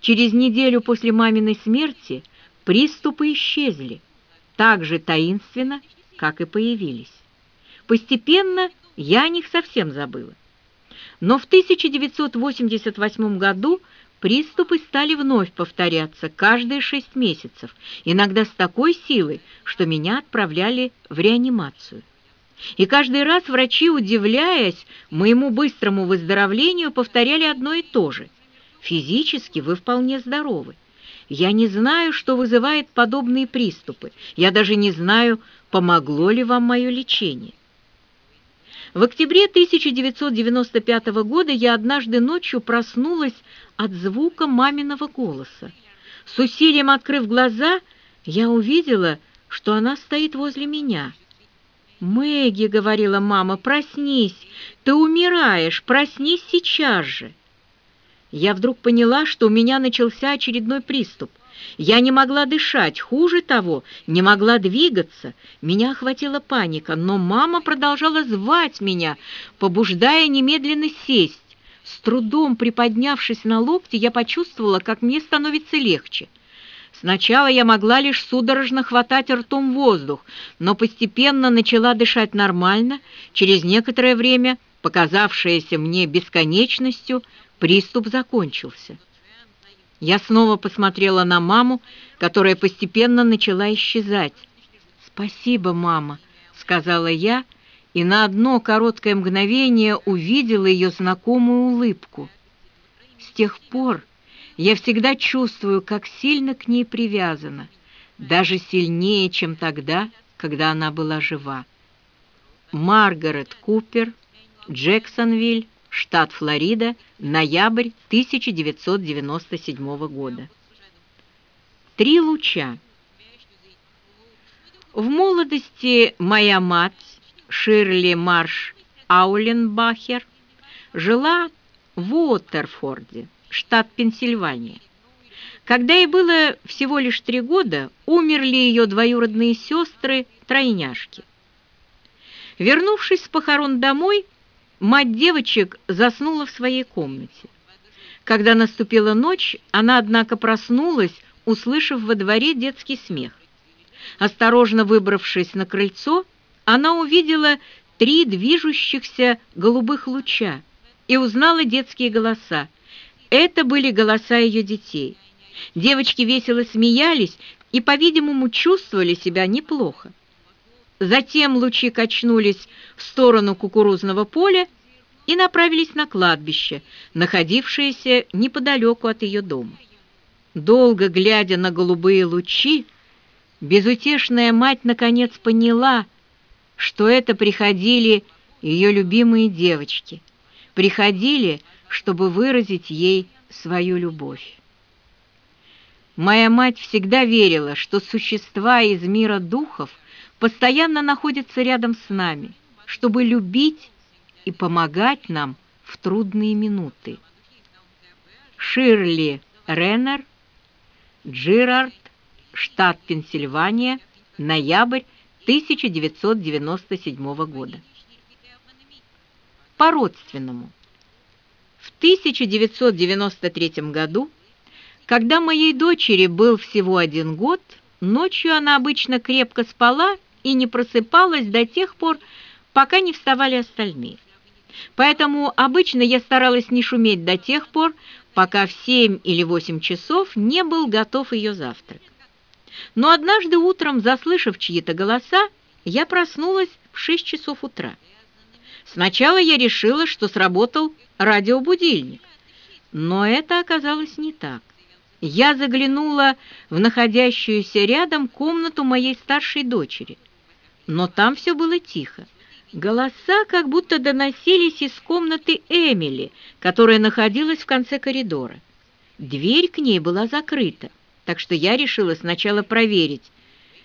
Через неделю после маминой смерти приступы исчезли, так же таинственно, как и появились. Постепенно я о них совсем забыла. Но в 1988 году приступы стали вновь повторяться каждые шесть месяцев, иногда с такой силой, что меня отправляли в реанимацию. И каждый раз врачи, удивляясь моему быстрому выздоровлению, повторяли одно и то же. Физически вы вполне здоровы. Я не знаю, что вызывает подобные приступы. Я даже не знаю, помогло ли вам мое лечение. В октябре 1995 года я однажды ночью проснулась от звука маминого голоса. С усилием открыв глаза, я увидела, что она стоит возле меня. «Мэгги», — говорила мама, — «проснись, ты умираешь, проснись сейчас же». Я вдруг поняла, что у меня начался очередной приступ. Я не могла дышать, хуже того, не могла двигаться. Меня охватила паника, но мама продолжала звать меня, побуждая немедленно сесть. С трудом приподнявшись на локти, я почувствовала, как мне становится легче. Сначала я могла лишь судорожно хватать ртом воздух, но постепенно начала дышать нормально. Через некоторое время, показавшееся мне бесконечностью, приступ закончился. Я снова посмотрела на маму, которая постепенно начала исчезать. «Спасибо, мама», — сказала я, и на одно короткое мгновение увидела ее знакомую улыбку. С тех пор я всегда чувствую, как сильно к ней привязана, даже сильнее, чем тогда, когда она была жива. Маргарет Купер, Джексонвиль, штат Флорида, ноябрь 1997 года. Три луча. В молодости моя мать, Ширли Марш Ауленбахер, жила в Уоттерфорде штат Пенсильвания. Когда ей было всего лишь три года, умерли ее двоюродные сестры-тройняшки. Вернувшись с похорон домой, мать девочек заснула в своей комнате. Когда наступила ночь, она, однако, проснулась, услышав во дворе детский смех. Осторожно выбравшись на крыльцо, она увидела три движущихся голубых луча и узнала детские голоса. Это были голоса ее детей. Девочки весело смеялись и, по-видимому, чувствовали себя неплохо. Затем лучи качнулись в сторону кукурузного поля и направились на кладбище, находившееся неподалеку от ее дома. Долго глядя на голубые лучи, безутешная мать наконец поняла, что это приходили ее любимые девочки, приходили, чтобы выразить ей свою любовь. Моя мать всегда верила, что существа из мира духов постоянно находятся рядом с нами, чтобы любить и помогать нам в трудные минуты. Ширли Реннер, Джирард, штат Пенсильвания, ноябрь 1997 года. По-родственному. В 1993 году, когда моей дочери был всего один год, ночью она обычно крепко спала и не просыпалась до тех пор, пока не вставали остальные. Поэтому обычно я старалась не шуметь до тех пор, пока в 7 или 8 часов не был готов ее завтрак. Но однажды утром, заслышав чьи-то голоса, я проснулась в 6 часов утра. Сначала я решила, что сработал радиобудильник, но это оказалось не так. Я заглянула в находящуюся рядом комнату моей старшей дочери, но там все было тихо. Голоса как будто доносились из комнаты Эмили, которая находилась в конце коридора. Дверь к ней была закрыта, так что я решила сначала проверить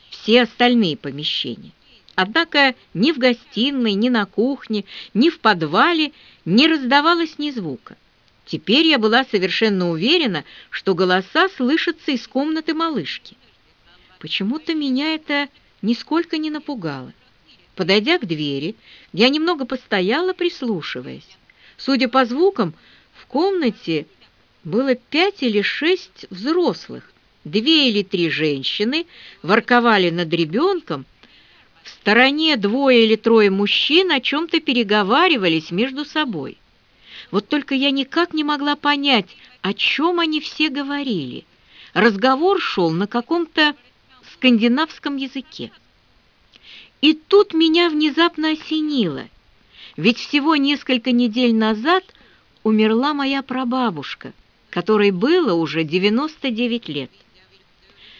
все остальные помещения. Однако ни в гостиной, ни на кухне, ни в подвале не раздавалось ни звука. Теперь я была совершенно уверена, что голоса слышатся из комнаты малышки. Почему-то меня это нисколько не напугало. Подойдя к двери, я немного постояла, прислушиваясь. Судя по звукам, в комнате было пять или шесть взрослых, две или три женщины ворковали над ребенком, в стороне двое или трое мужчин о чем-то переговаривались между собой. Вот только я никак не могла понять, о чем они все говорили. Разговор шел на каком-то скандинавском языке. И тут меня внезапно осенило, ведь всего несколько недель назад умерла моя прабабушка, которой было уже 99 лет.